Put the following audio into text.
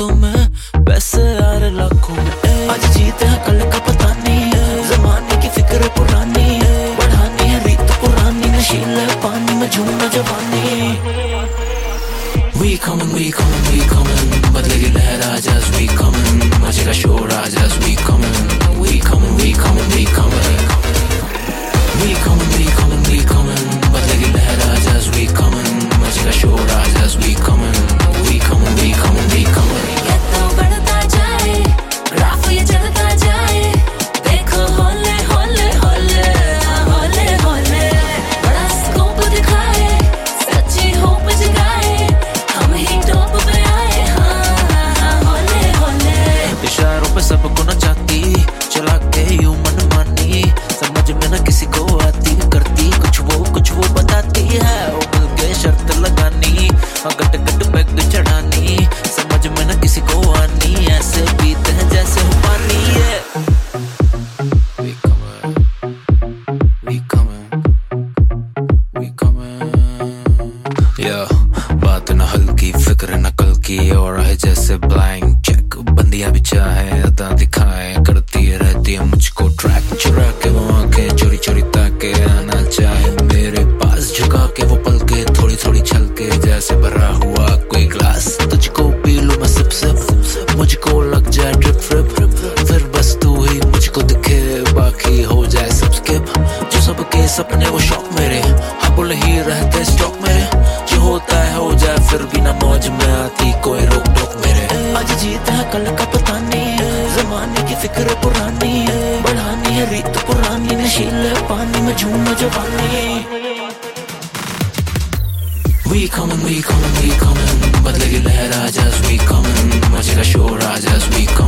हाथों पैसे लाखों में आज कल का पता नहीं जमाने की फ़िक्र पुरानी बढ़ानी है रीत पुरानी नशीले पानी में झूमना जवानी We coming, we coming, we coming बदलेगी लहर we coming मज़े का शोर आज we coming We coming, we coming, we coming किसी को आती करती कुछ वो कुछ वो बताती है। उबल के शर्त लगानी हाँ, गट गट बैग चढ़ानी। समझ में न किसी को आनी, ऐसे पीते हैं जैसे हो पानी है। की और है जैसे ब्लैंक चेक बंदियाँ भी चाहे, अदा दिखाए, करती रहती है मुझको ट्रैक चुरा के सपने वो शौक मेरे। हबुल ही रहते स्टॉक मेरे। जो होता है हो जाए फिर भी ना मौज में आती कोई रोक टोक मेरे। आज जीत है कल का पता नहीं। जमाने की फ़िक्र पुरानी। बढ़ानी है रीत पुरानी। नशीले पानी में झूम जवानी। We coming, we coming, we coming बदले की लहर आ just we coming मज़े का शोर आ just we coming We coming, we coming, we coming